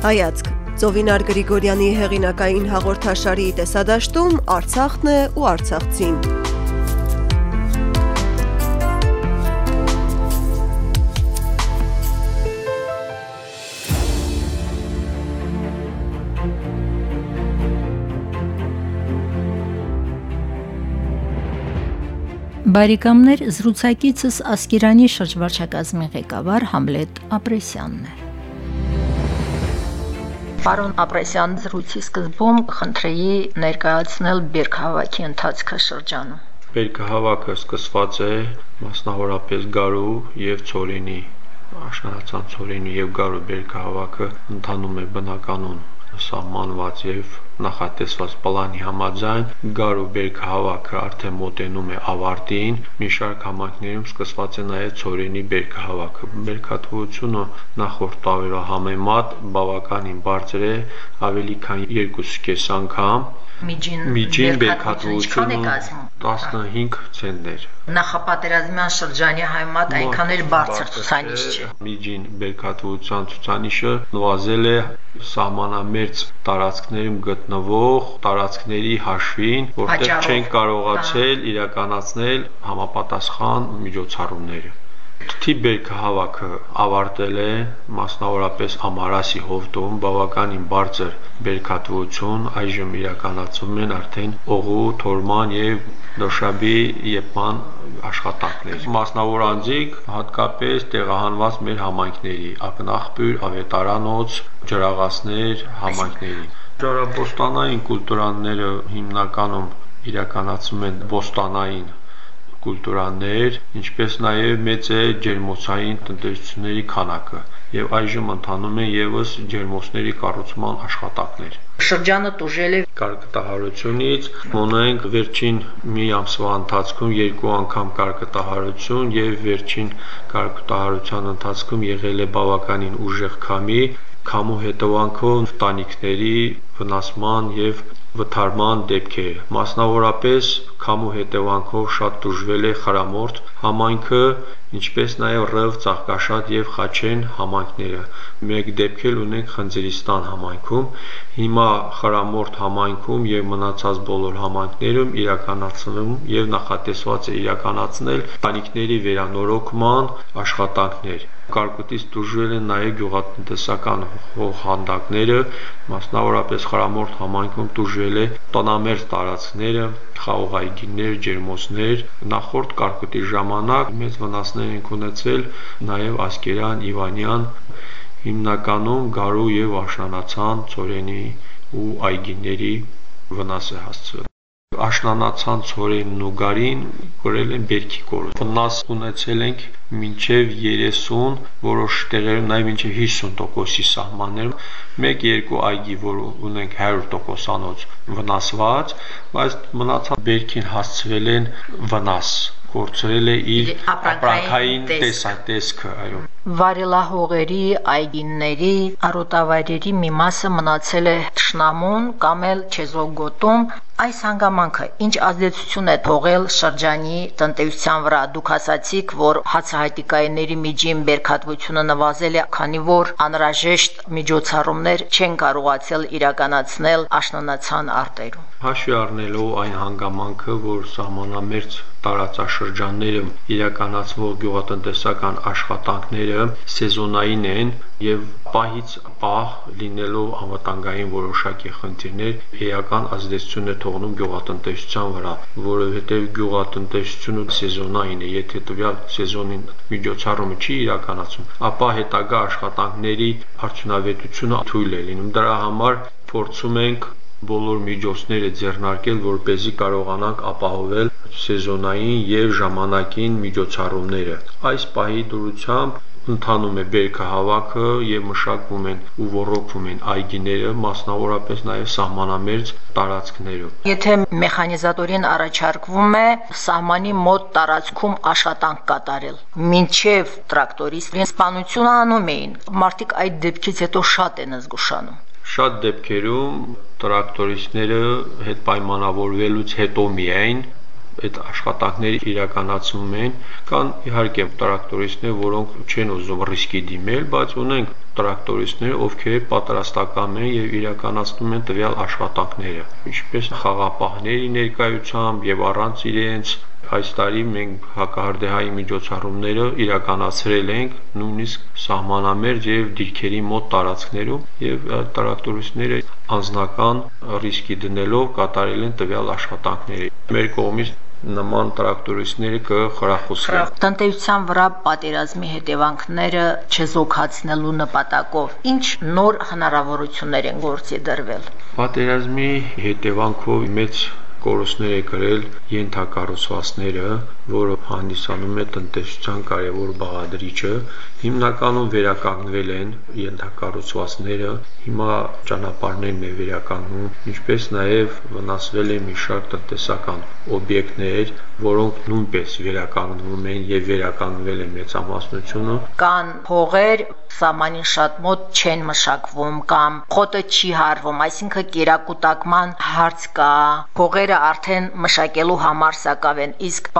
Հայացք. Ծովինար Գրիգորյանի հեղինակային հաղորդաշարի տեսադաշտում Արցախն է ու Արցախցին։ Բարեկամներ զրուցակիցս Ասկերանի շրջվարչակազմի ղեկավար Համլետ Ապրեսյանն է։ Պարոն Ապրեսյան, զրույցի սկզբում խնդրեի ներկայացնել Բերքահավաքի ընթացքը շրջանում։ Բերքահավաքը սկսված է մասնավորապես Գարու եւ Ցորենի աշնանացան Ցորենի եւ Գարու Բերքահավաքը ընթանում է բնականon սահմանված եւ նախատեսված պլանի համաձայն Գարու Բերք հավաքը արդեն մոտենում է ավարտին։ Մի շարք համայնքներում սկսված է նաև Ցորենի Բերք հավաքը։ Բերքատվությունը նախորդ տարվա համեմատ բավականին բարձր է, ավելի քան 2.5 անգամ միջին միջին բերքատվությունը 15 ցենտներ։ Նախապատերազմյան շրջանի համեմատ այնքան էլ բարձր ցուցանիշ չէ։ Միջին բերքատվության ցուցանիշը նվազել է սահմանամերձ տարածքներում գտնվող տարածքների հաշվին, որտեղ չեն կարողացել իրականացնել համապատասխան միջոցառումները։ Թիբերք հավաքը ավարտել է մասնավորապես Ամարասի հովտում բավականին բարձր բերքատվություն, այժմ իրականացվում են արդեն օղու, թորման եւ դոշաբի եփման աշխատանքներ։ Մասնավոր անձիկ հատկապես տեղահանված մեր համայնքների՝ Ակնախբյուր, Ավետարանոց, Ջրաղացներ համայնքների։ Ջրաբոստանային կուլտուրաները հիմնականում իրականացում են բոստանային կուլտուրաներ, ինչպես նաև մեծ է ջերմոցային տնտեսությունների քանակը եւ այժմ ընթանում են եւս ջերմոցների կառուցման աշխատանքներ։ Շրջանը տուժել է կարկտահարությունից, ունենք վերջին մի ամսվա ընթացքում երկու անգամ կարկտահարություն եւ վերջին կարկտահարության ընթացքում եղել է բավականին ուժեղ քամի, քամու հետևանքով տանիքների վնասման եւ վթարման դեպքեր։ Մասնավորապես քամու հետևանքով շատ դժվել է Խրամորդ համայնքը, ինչպես նաև Ռև, Ծաղկաշատ եւ Խաչեն համայնքները։ Մեկ դեպք էլ ունենք Խնձորիստան համայնքում։ Հիմա Խրամորդ համայնքում եւ մնացած բոլոր համայնքներում իրականացնում եւ նախատեսված է իրականացնել տանիքների վերանորոգման աշխատանքներ կարկուտից դժվել են նաև գյուղատնտեսական հողհանդակները, մասնավորապես Խրամորդ համայնքում դժվել է տնամերձ տարածքները, խաղողայգիներ, ջերմոցներ։ Նախորդ կարկուտի ժամանակ մեծ վնասներ են ունեցել նաև Ասկերան, Իվանյան, հիմնականում Գարու եւ Աշնանացան, Ծորենի ու այգիների վնաս է հասցվել աշնանացան ցորենն ու գարին գրել են բերքի կորուստ։ Վնաս ունեցել ենք մինչև 30, որոշ տեղերում նաև մինչև 50%-ի սահմաններում։ Մեկ-երկու այգի, որ ունենք 100%-անոց վնասված, բայց մնացած բերքին հասցվել են վնաս կորցրել է իր ապրանքային տեսատեսքը, այո։ Վարելահողերի, այգիների, արոտավայրերի մի մասը մնացել է թշնամուն կամ էլ չեզոգոտում, այս հանգամանքը ինչ ազդեցություն է թողել շրջանի տնտեսության վրա։ Դուք ասացիք, որ հացահատիկայինների միջին բերքատվությունը նվազել է, քանի որ անհրաժեշտ միջոցառումներ չեն կարողացել իրականացնել աշնանացան արտերում։ Հաշվի առնելով այն հանգամանքը, որ սահմանամերձ տարածաշրջաններում իրականացվող գյուղատնտեսական աշխատանքները սեզոնային են եւ պահից պահ լինելով անվտանգային որոշակի խնդիրներ էական ազդեցություն է թողնում գյուղատնտեսության վրա, որովհետեւ գյուղատնտեսությունը սեզոնային է, եթե տվյալ սեզոնին միջոցառումը չի իրականացում, ապա հետագա աշխատանքների արդյունավետությունը թույլ է լինում։ Դրա համար փորձում ենք բոլոր միջոցները ձեռնարկել, որ เป զի կարողանանք ապահովել սեզոնային եւ ժամանակին միջոցառումները։ Այս պահի դուրությամբ ընթանում է բերքը հավաքը եւ մշակվում են ու ռոռոկվում են այգիները, մասնավորապես նաեւ սահմանամերձ տարածքներում։ Եթե մեխանիզատորին առաջարկվում է սահմանի մոտ տարածքում աշխատանք կատարել, ինչև տրակտորիստին սպանություն անում էին, մարդիկ այդ դեպքից հետո շատ են զգուշանում։ Շատ դեպքերում տրակտորիստները հետ պայմանավորվելուց հետո միայն այդ աշխատանքները իրականացում են, կան իհարկե տրակտորիստներ, որոնք չեն ուզում ռիսկի դիմել, բայց ունենք տրակտորիստներ, ովքեր պատրաստական են եւ իրականացնում են տվյալ աշխատանքները, ինչպես խաղապահների ներկայությամբ եւ առանց իրենց այս տարի մենք հակահարդեհայի միջոցառումները իրականացրել ենք նույնիսկ սահմանամերձ եւ դիրքերի մոտ տարածքներում եւ տրակտորիստները անձնական ռիսկի դնելով կատարել են տվյալ աշխատանքները։ Մեր կողմից նման տրակտորիստները կխրախուսվեն։ Տնտեսության վրա պատերազմի հետևանքները չզոքացնելու նպատակով ինչ նոր հնարավորություններ են գործի դրվել։ Պատերազմի հետևանքով մեծ կորուստներ է կրել ենթակառուցվածքները, որը հանդիսանում է տնտեսության կարևոր բաղադրիչը, հիմնականում վերականգնվել են ենթակառուցվածքները, հիմա ճանապարհներն է վերականգնում, ինչպես նաև վնասվել է մի շարք տնտեսական օբյեկտներ, որոնք նույնպես վերականգնվում են եւ վերականգնվել է մեծամասնությունը։ Կան փողեր, սահմանին շատ մոտ չեն մշակվում կամ խոտը չի հարվում, այսինքն կերակուտակման հարց կա։ Փողերը արդեն մշակելու համար սակավ են, իսկ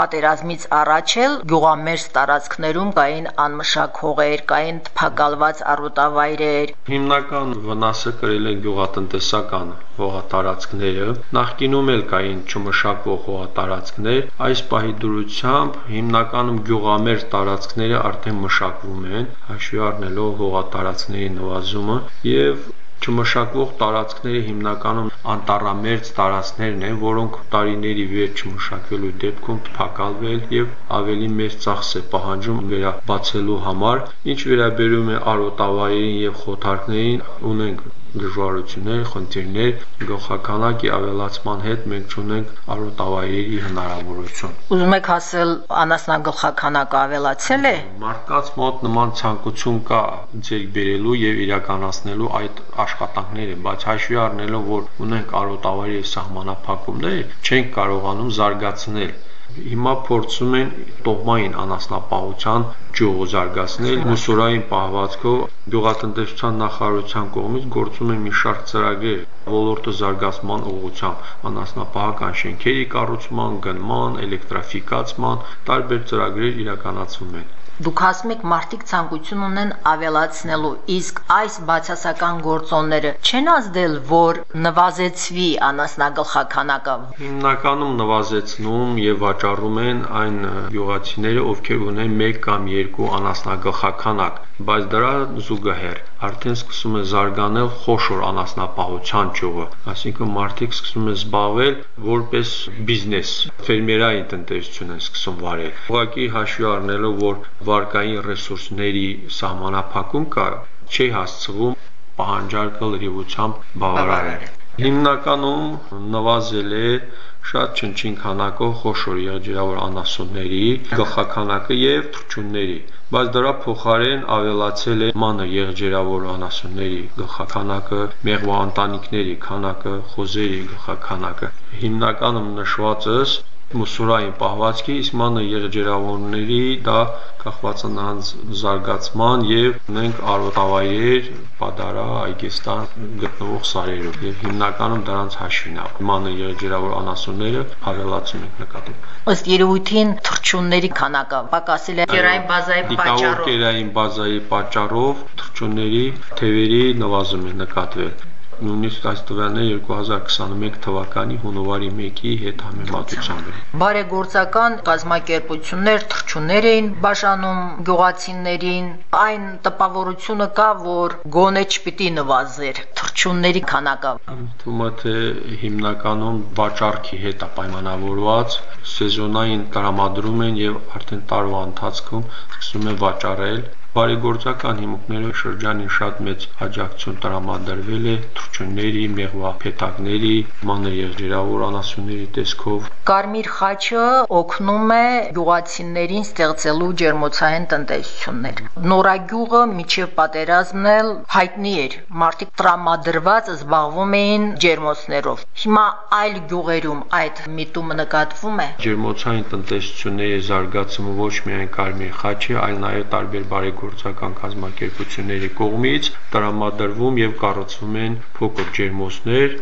պատերազմից առաջ էլ գյուղամերձ տարածքներում կային անմշակ հողեր, կային թփակալված առոտավայրեր։ Հիմնական վնասը կրել են գյուղատնտեսական հողատարածքները։ Նախկինում էլ կային չմշակվող հողատարածքներ, այս պահի դրությամբ հիմնականում գյուղամերձ տարածքները արդեն մշակվում են, հաշվի առնելով հողատարածքների նվազումը եւ չմշակվող տարածքները հիմնականում անտառամերձ տարածքներն են, որոնք տարիների վերջ չմշակվելու դեպքում փակալվել եւ ավելի մեծ ծախս է պահանջում վերաբացելու համար։ Ինչ վերաբերում է արոտավայրին եւ խոթարքներին, ունենք դժվարություններ, խնդիրներ, գլխականակի ավելացման հետ մենք ունենք արոտավայրերի հնարավորություն։ Ուզում եք ասել անասնագլխականակը ավելացել է։ Մարդկանց մոտ նման ցանկություն կա ձեր բերելու եւ իրականացնելու այդ աշխատանքները, բայց հաշվի առնելով, որ ունենք արոտավայրի սահմանափակումներ, չենք կարողանում զարգացնել հիմա փորձում են տոհմային անասնապահության ջոհը զարգացնել մուսորային պահվածքով գյուղատնտեսության նախարարության կողմից գործում է մի շարք ծրագրեր. Ոլորտը զարգացման ուղղությամբ անասնապահական շենքերի կառուցման, գնման, էլեկտրաֆիկացման տարբեր ծրագրեր իրականացվում են Դուք ասում եք մարդիկ ցանկություն ունեն ավելացնելու, իսկ այս բացասական գործոնները չեն ազդել, որ նվազեցվի անասնագլխականակը։ Հիմնականում նվազեցնում եւ վաճառում են այն յուղացիները, ովքեր ունեն 1 կամ 2 անասնագլխականակ, բայց դրա զուգահեռ արդեն սկսում է զարգանել խոշոր անասնապահության ճյուղը, այսինքն մարդիկ սկսում են զբաղվել որպես բիզնես, ֆերմերային տնտեսություն են սկսում վարել։ Ուղղակի հաշվի առնելով, որ վարկային ռեսուրսների սահմանափակում կա, չի հասցվում պահանջարկը լրիվությամբ բավարարել։ Հիմնականում նվազել է շատ չնչին քանակով խոշոր եղջերավոր անասունների գլխականակը եւ թռչունների բայց դրա փոխարեն ավելացել է մանր եղջերավոր անասունների գլխականակը, մեղվաընտանիքների քանակը, խոզերի գլխականակը։ Հիմնականում նշվածս մուսուրային պահվածքի, իսկ մանր եղջերավորների դա կախված է նրանց զարգացման եւ ունենք արոտավայրեր, պադարա, այգեստան գտնվող սարերով եւ հիմնականում դրանց հաշվին է մանր եղջերավոր անասունները ավելացում ենք նկատում։ Ըստ երևույթին թռչունների քանակը պակասել է կերային բազայի պատճառով։ Կերային բազայի պատճառով թռչունների թևերի նվազում է նկատվել նույնիսկ այս տվյալները 2021 թվականի հունվարի 1-ի հետ համեմատությամբ։ Բարեգործական կազմակերպություններ թրջուններ էին բաժանում գյուղացիներին, այն տպավորությունը կա, որ գոնե չպիտի նվազեր թրջունների քանակը։ Թվում է թե հիմնականում վաճառքի հետ է պայմանավորված, սեզոնային տրամադրում են եւ արդեն տարվա ընթացքում սկսում են վաճառել Բարեգործական հիմունքներով շրջանին շատ մեծ աջակցություն տրամադրվել է թռչունների, մեղվափետակների, մանր եղջերավոր անասունների տեսքով։ Կարմիր խաչը օգնում է գյուղացիներին ստեղծելու ջերմոցային տնտեսություններ։ Նորագյուղը միջև պատերազմն էլ հայտնի էր։ Մարդիկ տրամադրված զբաղվում էին ջերմոցներով։ Հիմա այլ գյուղերում այդ միտումը նկատվում է։ Ջերմոցային տնտեսությունների զարգացումը ոչ միայն կարմիր խաչի, այլ նաև տարբեր բարեգործական բարեգործական կազմակերպությունների կողմից տրամադրվում եւ կառուցվում են փոքր ջերմոցներ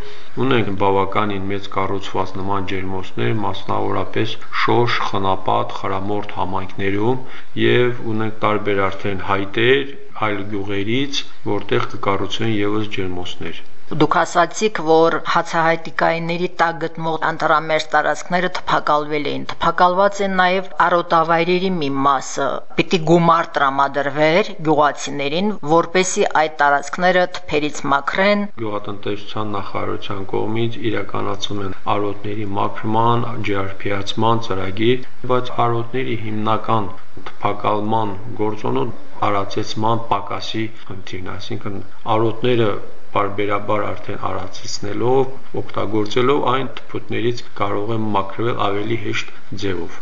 ունենք բավականին մեծ կառուցված նման ջերմոցներ մասնավորապես Շոշ, Խնապատ, Խրամորդ համայնքներում եւ ունենք տարբեր արդեն հայտեր այլ գյուղերից, որտեղ կկառուցվեն եւս ջերմոցներ։ Դուք ասացիք, որ հացահայտիկայինների տակ գտնվող անտարամերձ տարածքները թփակալվել էին։ Թփակալված են նաև արոտավայրերի մի մասը։ Պիտի գումար տրամադրվեր գյուղացիներին, որպեսի այդ տարածքները թփերից մաքրեն։ Գյուղատնտեսության նախարարության կողմից իրականացում են արոտների մաքրման, ջրարփիացման ծրագիր, բայց արոտների հիմնական թփակալման գործոնը արածեցման պակասի խնդիրն, այսինքն արոտները բարբերաբար արդեն արածեցնելով, օգտագործելով այն թփուտներից կարող են մաքրվել ավելի հեշտ ձևով։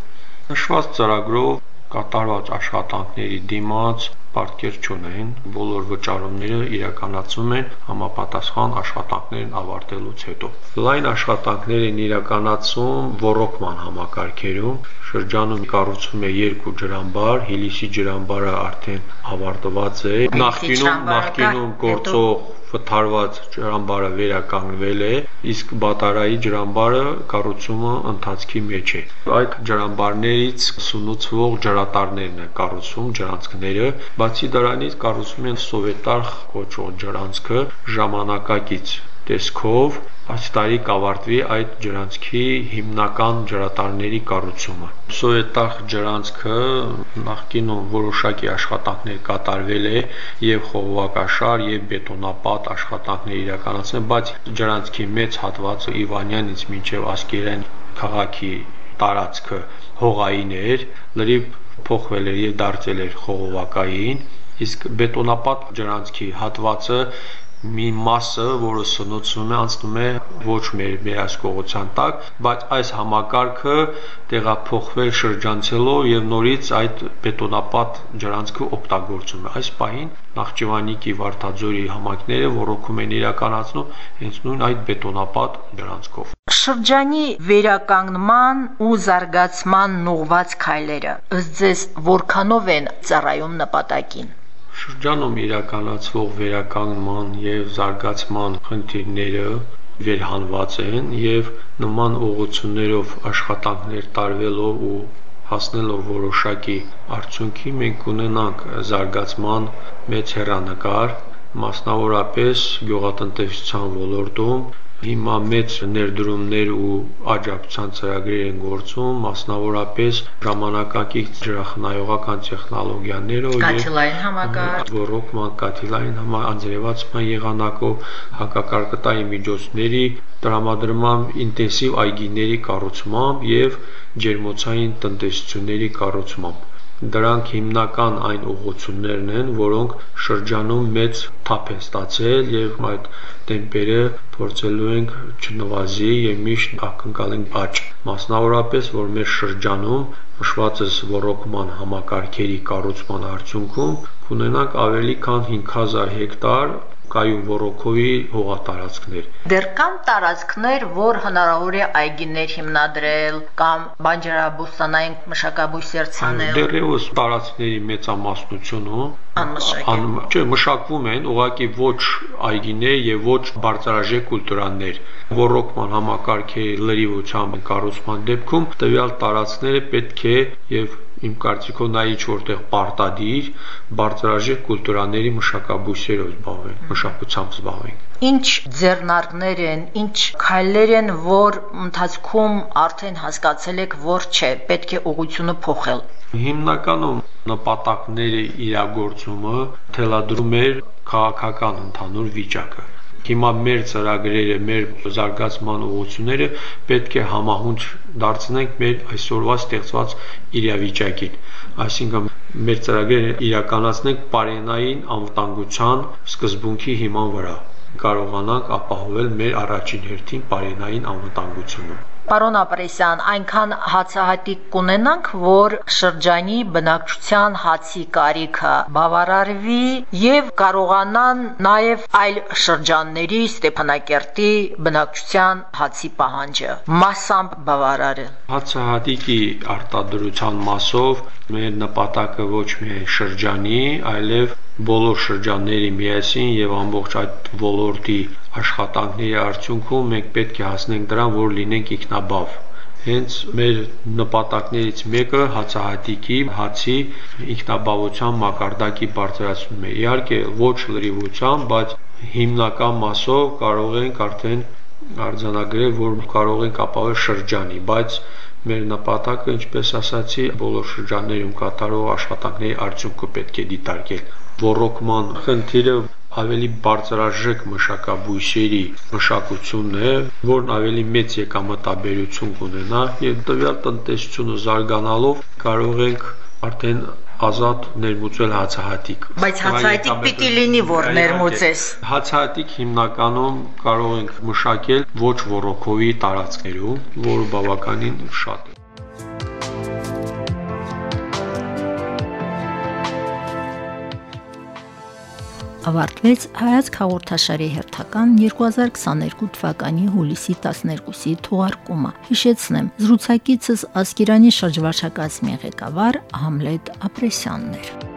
Նշված ծրագրով կատարված աշխատանքների դիմաց պարտքեր չունեն, բոլոր վճարումները իրականացում են համապատասխան աշխատանքներն ավարտելուց հետո։ Լայն աշխատանքներ են իրականացում ռոռոկման համակարգերում, շրջանում կառուցվում է երկու ջրամբար, Հիլիսի ջրամբարը արդեն ավարտված է։ Նախկինում նախկինում գործող վթարված ջրամբարը վերականգնվել է, իսկ Բատարայի ջրամբարը կառուցումը ընթացքի մեջ է։ Այդ ջրամբարներից սնուցվող ջրատարներն է կառուցում, ջրանցքները, բացի դրանից կառուցում են Սովետար կոչվող ջրանցքը ժամանակակից տեսքով այս տարի կավարտվի այդ ջրանցքի հիմնական ջրատարների կառուցումը։ Սովետախ ջրանցքը նախկինում որոշակի աշխատանքներ կատարվել է եւ խողովակաշար եւ բետոնապատ աշխատանքներ իրականացնել, բայց ջրանցքի մեծ հատվածը Իվանյանից մինչեւ Ասկերան քաղաքի տարածքը հողային էր, լրիվ փոխվել էր եւ դարձել էր խողովակային, իսկ բետոնապատ ջրանցքի հատվածը մի մասը, որը սնուցվում է, անցնում է ոչ վերահսկողության տակ, բայց այս համակարգը տեղափոխվել շրջանցելով եւ նորից այդ բետոնապատ ջրանցքը օգտագործում է։ Այս պահին Նախճիվանիկի Վարդաձորի համայնքները ռոռոկում են իրականացնում հենց նույն այդ բետոնապատ ջրանցքով։ Շրջանի վերականգնման ու զարգացման ուղված քայլերը ըստ ձեզ որքանով են ծառայում նպատակին։ Շրջանում իրականացվող վերականգնման եւ զարգացման խնդիրները վերհանված են եւ նման ուղղություններով աշխատանքներ տարվելով ու հասնելով որոշակի արդյունքի մենք ունենանք զարգացման մեծ հերանեկար մասնավորապես գյուղատնտեսության ոլորտում Հիմա մեծ ներդրումներ ու աջակցության ծրագրեր են գործում, մասնավորապես ժամանակակից ջրախնայողական տեխնոլոգիաներով կաթիլային համակարգ, ռոռոկման կաթիլային անձրևացման եղանակով հակակարկտային միջոցների տրամադրմամբ ինտենսիվ այգիների կառուցմամբ եւ ջերմոցային տնտեսությունների կառուցմամբ Դրանք հիմնական այն ուղղություններն են, որոնք շրջանում մեծ թափ են ստացել եւ այդ տեմպերը փորձելու ենք չնվազի եւ միշտ ակնկալենք աճ։ Մասնավորապես, որ մեր շրջանում հաշվածս ռոռոկման համակարգերի կառուցման արդյունքում կունենանք ավելի քան 5000 հեկտար կայուն ռոռոկովի հողատարածքներ։ Դեռ կան տարածքներ, որ հնարավոր է այգիներ հիմնադրել կամ բանջարաբոստանային մշակաբույսեր ցանել։ Դեռևս տարածքների մեծամասնությունը անմշակ են։ Չէ, մշակվում են, ուղղակի ոչ այգիներ եւ ոչ բարձրաժեք կուլտուրաներ։ Ռոռոկման համակարգերի լրիվությամբ կառուցման դեպքում տվյալ տարածքները պետք է եւ իմ կարծիքով նա ինչ որտեղ պարտադիր բարձրաժեք կուլտուրաների մշակաբույսերով զբաղվեն, մշակությամբ զբաղվեն։ Ինչ ձեռնարկներ են, ինչ քայլեր են, որ ընթացքում արդեն հասկացել եք, որ չէ, պետք է ուղղությունը փոխել։ Հիմնականում նպատակների իրագործումը թելադրում էր քաղաքական ընդհանուր վիճակը Հիմա մեր ծրագրերը, մեր զարգացման ուղղությունները պետք է համահունչ դարձնենք մեր այսօրվա ստեղծված իրավիճակին։ Այսինքն մեր ծրագրերը իրականացնենք բարենային անվտանգության սկզբունքի հիման վրա կարողանանք ապահովել մեր առաջին հերթին բարենային անվտանգությունը։ Պարոն Ապրեսյան, այնքան հացահատիկ կունենանք, որ շրջանի բնակչության հացի կարիքը բավարարվի եւ կարողանան նաեւ այլ շրջանների Ստեփանակերտի բնակչության հացի պահանջը massամբ բավարարել։ Հացահատիկի արտադրության մասով մեր նպատակը ոչ միայն շրջանի, այլև բոլոր շրջանների միասին եւ ամբողջ այդ ոլորտի աշխատանքների արդյունքում մենք պետք է հասնենք դրան, որ լինենք ինքնաբավ հենց մեր նպատակներից մեկը հացահատիկի հացի ինքնաբավության մակարդակի բարձրացումն է։ Իհարկե ոչ լրիվությամբ, բայց հիմնական մասով կարող ենք արդեն արձանագրել, որ կարող ենք ապահովել շրջանի, բայց մեր նպատակը, ինչպես ասացի, բոլոր շրջաններում կատարող աշխատանքների արդյունքը պետք է դիտարկել։ Ռոռոկման խնդիրը ավելի բարձրաժեք մշակաբույսերի մշակությունն է, որն ավելի մեծ եկամտաբերություն կունենա եւ տվյալ տնտեսությունը զարգանալով կարող ենք արդեն ազատ ներմուծել հացահատիկ։ Բայց հացահատիկ պիտի լինի, որ ներմուծես։ Հացահատիկ հիմնականում կարող ենք մշակել ոչ ռոռոկովի տարածքներում, որը բավականին շատ է։ ավարտվեց հայացք հաղորդաշարի հերթական 2022 թվականի հուլիսի 12-ի թողարկումը։ Հիշեցնեմ, զրուցակիցս Ասկերանի շրջվարչակազմի ղեկավար Համլետ Ապրեսյանն էր։